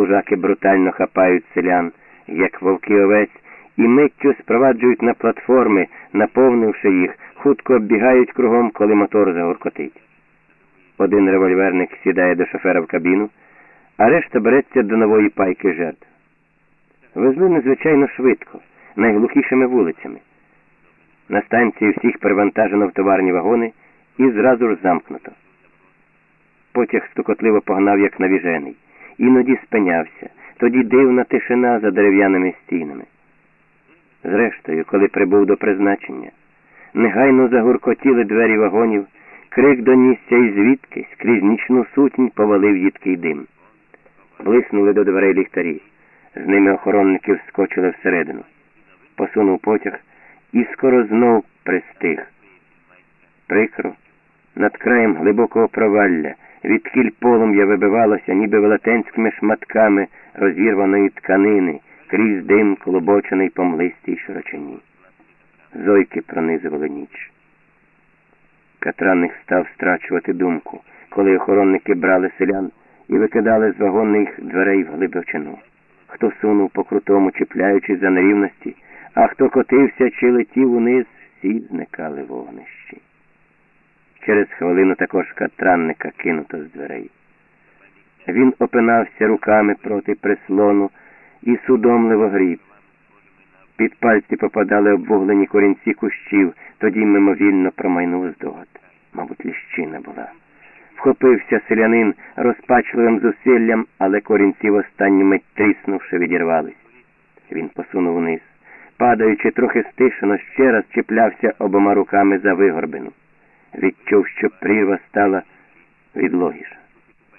служаки брутально хапають селян, як вовки овець, і миттю спроваджують на платформи, наповнивши їх, хутко оббігають кругом, коли мотор загоркотить. Один револьверник сідає до шофера в кабіну, а решта береться до нової пайки жертв. Везли надзвичайно швидко, найглухішими вулицями. На станції всіх перевантажено в товарні вагони і зразу ж замкнуто. Потяг стукотливо погнав, як навіжений, іноді спинявся, тоді дивна тишина за дерев'яними стінами. Зрештою, коли прибув до призначення, негайно загуркотіли двері вагонів, крик донісся і звідкись крізь нічну сутінь повалив їдкий дим. Блиснули до дверей ліхтарі. З ними охоронники вскочили всередину. Посунув потяг і скоро знов пристиг. Прикро, над краєм глибокого провалля, відкіль полум'я вибивалося, ніби велетенськими шматками розірваної тканини, крізь дим колобочений по млистій широчині. Зойки пронизували ніч. Катранник став страчувати думку, коли охоронники брали селян і викидали з вагонних дверей в глибочину. Хто сунув по крутому, чіпляючись за нерівності, а хто котився чи летів униз, всі зникали вогнищі. Через хвилину також катранника кинуто з дверей. Він опинався руками проти прислону і судомливо гріб. Під пальці попадали обвуглені корінці кущів, тоді мимовільно промайнув здогад. Мабуть, ліщина була. Вхопився селянин розпачливим зусиллям, але корінці в останню мить тріснувши, відірвались. Він посунув вниз. Падаючи трохи стишено, ще раз чіплявся обома руками за вигорбину. Відчув, що прірва стала відлогіша.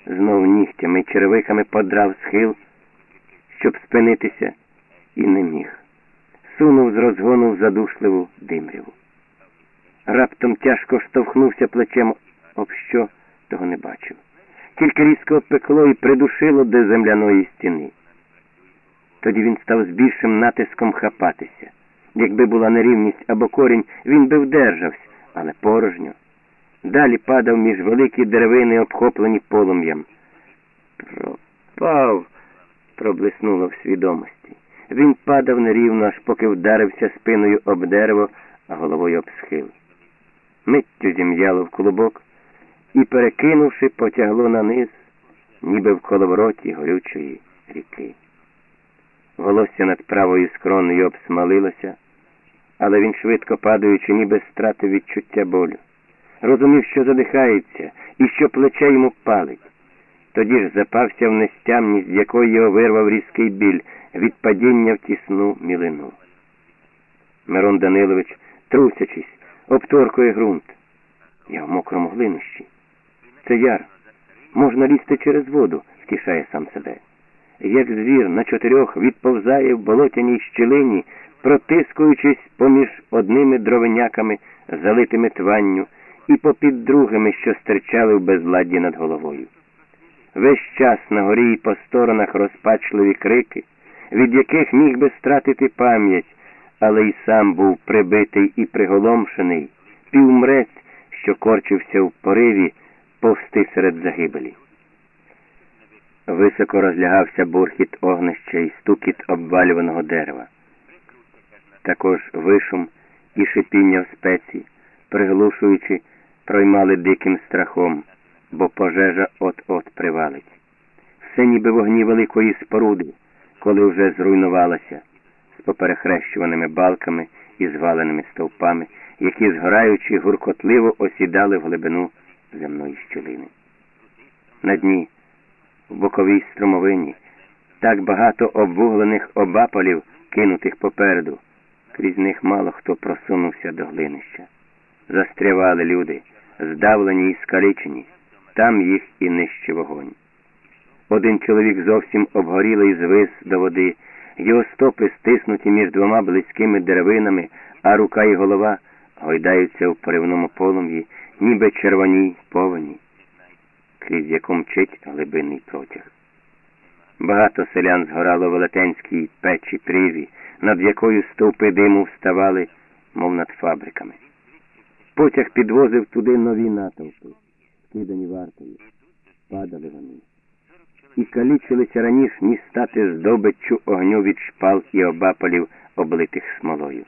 Знов нігтями й черевиками подрав схил, щоб спинитися, і не міг. Сунув з розгону в задушливу димряву. Раптом тяжко штовхнувся плечем об що того не бачив. Тільки різко обпекло і придушило до земляної стіни. Тоді він став з більшим натиском хапатися. Якби була нерівність або корінь, він би вдержався, але порожньо. Далі падав між великі деревини, обхоплені полум'ям. Пропав, проблиснуло в свідомості. Він падав нерівно, аж поки вдарився спиною об дерево, а головою об схил. Миттю зім'яло в клубок і, перекинувши, потягло на низ, ніби в коловороті горючої ріки. Волосся над правою скроною обсмалилося, але він, швидко падаючи, ніби стратив відчуття болю. Розумів, що задихається і що плече йому палить. Тоді ж запався в нестямність, з якої його вирвав різкий біль від падіння в тісну мілину. Мирон Данилович, трусячись, обторкує ґрунт. Я в мокрому глинищі. Це яр. Можна лізти через воду, втішає сам себе. Як звір на чотирьох відповзає в болотяній щілині, протискуючись поміж одними дровеняками, залитими тванню, і попід другими, що стирчали в безладді над головою. Весь час на горі і по сторонах розпачливі крики, від яких міг би стратити пам'ять, але й сам був прибитий і приголомшений, півмрець, що корчився в пориві повсти серед загибелі. Високо розлягався бурхіт огнища і стукіт обвалюваного дерева. Також вишум і шипіння в спеці, приглушуючи, проймали диким страхом, бо пожежа от-от привалить. Все ніби вогні великої споруди, коли вже зруйнувалася, з поперехрещуваними балками і зваленими стовпами, які, згораючи, гуркотливо осідали в глибину земної щілини. На дні, в боковій струмовині, так багато обвуглених обаполів, кинутих попереду, крізь них мало хто просунувся до глинища. Застрявали люди, здавлені і скалічені, там їх і нижче вогонь. Один чоловік зовсім обгорілий звис до води, його стопи стиснуті між двома близькими деревинами, а рука і голова гойдаються в поривному полум'ї, ніби червоній повені, крізь яку мчить глибинний протяг. Багато селян згорало в велетенській печі прірві, над якою стовпи диму вставали, мов над фабриками. Потяг підвозив туди нові натовпи, скидані вартою. Падали вони. і калічилися раніше, ніж стати здобиччю огню від шпал і обапалів, облитих смолою.